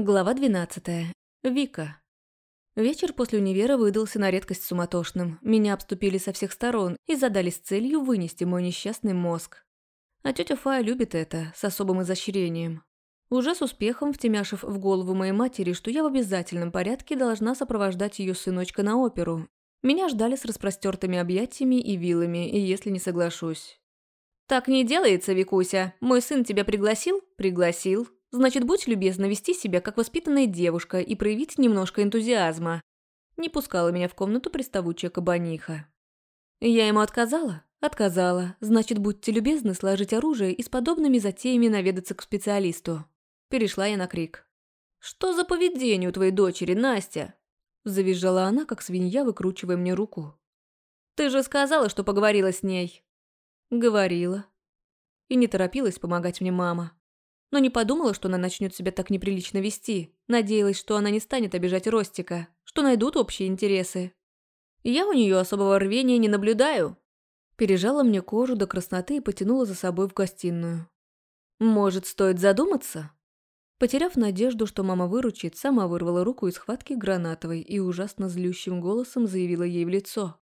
Глава 12. Вика. Вечер после универа выдался на редкость суматошным. Меня обступили со всех сторон и задались целью вынести мой несчастный мозг. А тетя Фая любит это, с особым изощрением. Уже с успехом втемяшив в голову моей матери, что я в обязательном порядке должна сопровождать ее сыночка на оперу. Меня ждали с распростертыми объятиями и вилами, и если не соглашусь. «Так не делается, Викуся. Мой сын тебя пригласил?» «Пригласил. Значит, будь любезна вести себя как воспитанная девушка и проявить немножко энтузиазма. Не пускала меня в комнату приставучая кабаниха. Я ему отказала? Отказала. Значит, будьте любезны сложить оружие и с подобными затеями наведаться к специалисту. Перешла я на крик. «Что за поведение у твоей дочери, Настя?» Завизжала она, как свинья, выкручивая мне руку. «Ты же сказала, что поговорила с ней». «Говорила». И не торопилась помогать мне мама но не подумала, что она начнет себя так неприлично вести. Надеялась, что она не станет обижать Ростика, что найдут общие интересы. Я у нее особого рвения не наблюдаю. Пережала мне кожу до красноты и потянула за собой в гостиную. Может, стоит задуматься? Потеряв надежду, что мама выручит, сама вырвала руку из схватки гранатовой и ужасно злющим голосом заявила ей в лицо.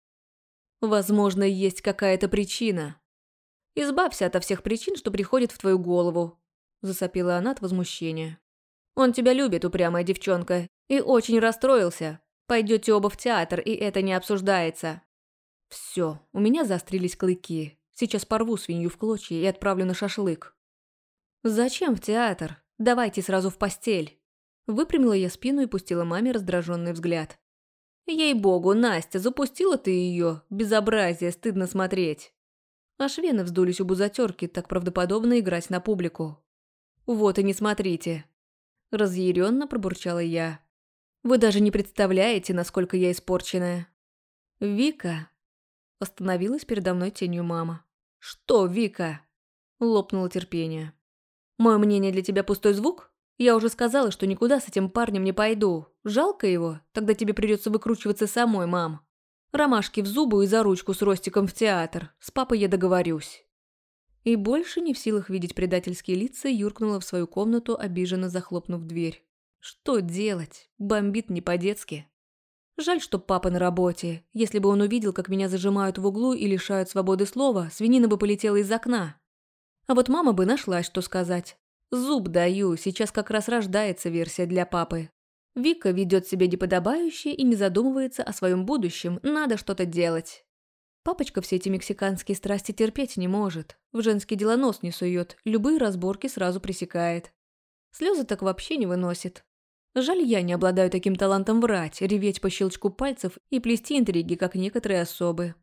«Возможно, есть какая-то причина. Избавься ото всех причин, что приходят в твою голову засопила она от возмущения. «Он тебя любит, упрямая девчонка, и очень расстроился. Пойдете оба в театр, и это не обсуждается». Все, у меня заострились клыки. Сейчас порву свинью в клочья и отправлю на шашлык. «Зачем в театр? Давайте сразу в постель». Выпрямила я спину и пустила маме раздраженный взгляд. «Ей-богу, Настя, запустила ты ее. Безобразие, стыдно смотреть». Аж вены вздулись у бузатерки, так правдоподобно играть на публику. «Вот и не смотрите!» Разъяренно пробурчала я. «Вы даже не представляете, насколько я испорченная!» «Вика!» Остановилась передо мной тенью мама. «Что, Вика?» Лопнуло терпение. «Мое мнение для тебя пустой звук? Я уже сказала, что никуда с этим парнем не пойду. Жалко его? Тогда тебе придется выкручиваться самой, мам. Ромашки в зубы и за ручку с Ростиком в театр. С папой я договорюсь». И больше не в силах видеть предательские лица, юркнула в свою комнату, обиженно захлопнув дверь. Что делать? Бомбит не по-детски. Жаль, что папа на работе. Если бы он увидел, как меня зажимают в углу и лишают свободы слова, свинина бы полетела из окна. А вот мама бы нашла, что сказать. Зуб даю, сейчас как раз рождается версия для папы. Вика ведет себя неподобающе и не задумывается о своем будущем, надо что-то делать. Папочка все эти мексиканские страсти терпеть не может. В женские дела нос не сует, любые разборки сразу пресекает. Слезы так вообще не выносит. Жаль, я не обладаю таким талантом врать, реветь по щелчку пальцев и плести интриги, как некоторые особы.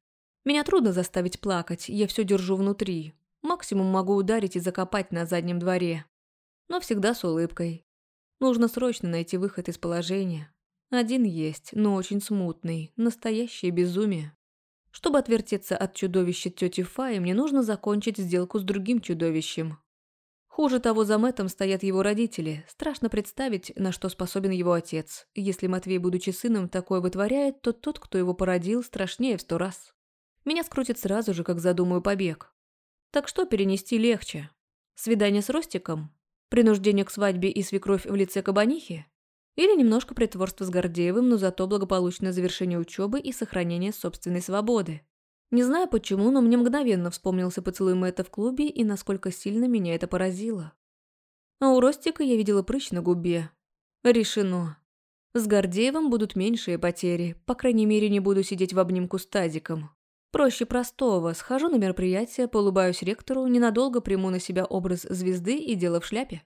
Меня трудно заставить плакать, я все держу внутри. Максимум могу ударить и закопать на заднем дворе. Но всегда с улыбкой. Нужно срочно найти выход из положения. Один есть, но очень смутный, настоящее безумие. Чтобы отвертеться от чудовища тети Фаи, мне нужно закончить сделку с другим чудовищем. Хуже того, за Мэттом стоят его родители. Страшно представить, на что способен его отец. Если Матвей, будучи сыном, такое вытворяет, то тот, кто его породил, страшнее в сто раз. Меня скрутит сразу же, как задумаю побег. Так что перенести легче? Свидание с Ростиком? Принуждение к свадьбе и свекровь в лице кабанихи? Или немножко притворства с Гордеевым, но зато благополучное завершение учебы и сохранение собственной свободы. Не знаю почему, но мне мгновенно вспомнился поцелуй Мэтта в клубе и насколько сильно меня это поразило. А у Ростика я видела прыщ на губе. Решено. С Гордеевым будут меньшие потери, по крайней мере не буду сидеть в обнимку с Тазиком. Проще простого, схожу на мероприятие, полыбаюсь ректору, ненадолго приму на себя образ звезды и дело в шляпе.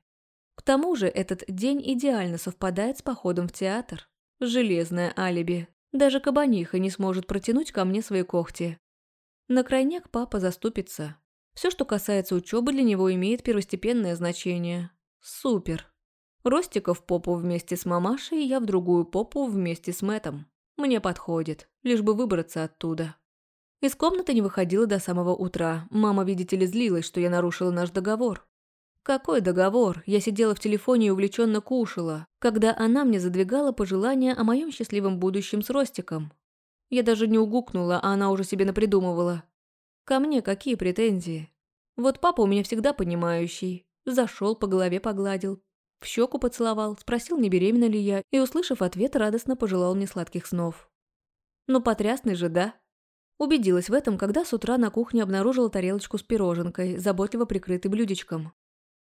К тому же этот день идеально совпадает с походом в театр. Железное алиби. Даже кабаниха не сможет протянуть ко мне свои когти. На крайняк папа заступится. Все, что касается учебы, для него имеет первостепенное значение. Супер. Ростика в попу вместе с мамашей, я в другую попу вместе с Мэтом. Мне подходит, лишь бы выбраться оттуда. Из комнаты не выходила до самого утра. Мама, видите ли, злилась, что я нарушила наш договор. Какой договор? Я сидела в телефоне и увлеченно кушала, когда она мне задвигала пожелания о моем счастливом будущем с Ростиком. Я даже не угукнула, а она уже себе напридумывала. Ко мне какие претензии? Вот папа у меня всегда понимающий. Зашел, по голове погладил. В щеку поцеловал, спросил, не беременна ли я, и, услышав ответ, радостно пожелал мне сладких снов. Ну, потрясный же, да? Убедилась в этом, когда с утра на кухне обнаружила тарелочку с пироженкой, заботливо прикрытой блюдечком.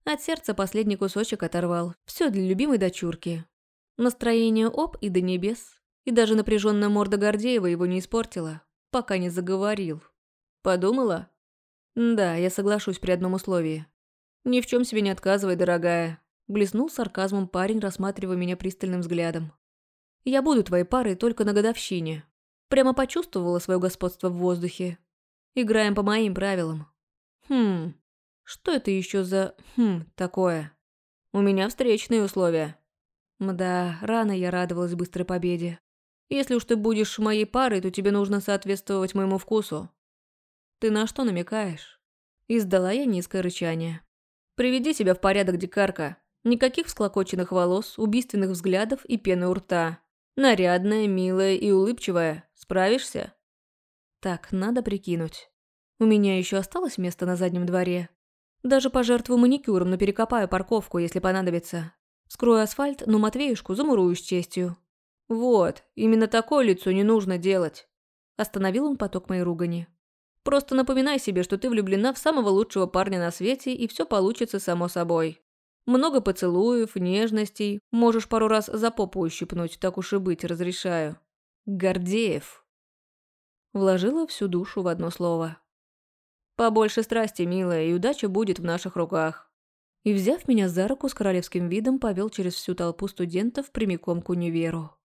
От сердца последний кусочек оторвал. Все для любимой дочурки. Настроение об и до небес. И даже напряженная морда Гордеева его не испортила, пока не заговорил. Подумала? Да, я соглашусь при одном условии. Ни в чем себе не отказывай, дорогая. Блеснул сарказмом парень, рассматривая меня пристальным взглядом. Я буду твоей парой только на годовщине. Прямо почувствовала свое господство в воздухе. Играем по моим правилам. Хм, что это еще за «хм» такое? У меня встречные условия. Мда, рано я радовалась быстрой победе. Если уж ты будешь моей парой, то тебе нужно соответствовать моему вкусу. Ты на что намекаешь? Издала я низкое рычание. Приведи себя в порядок, дикарка. Никаких всклокоченных волос, убийственных взглядов и пены у рта. Нарядная, милая и улыбчивая. Справишься? Так, надо прикинуть. У меня еще осталось место на заднем дворе. Даже пожертвую маникюром, но перекопаю парковку, если понадобится. Скрою асфальт, но Матвеюшку замурую с честью. Вот, именно такое лицо не нужно делать. Остановил он поток моей ругани. Просто напоминай себе, что ты влюблена в самого лучшего парня на свете, и все получится само собой. Много поцелуев, нежностей. Можешь пару раз за попу ущипнуть, так уж и быть, разрешаю. Гордеев. Вложила всю душу в одно слово. Побольше страсти, милая, и удача будет в наших руках. И, взяв меня за руку с королевским видом, повел через всю толпу студентов прямиком к универу.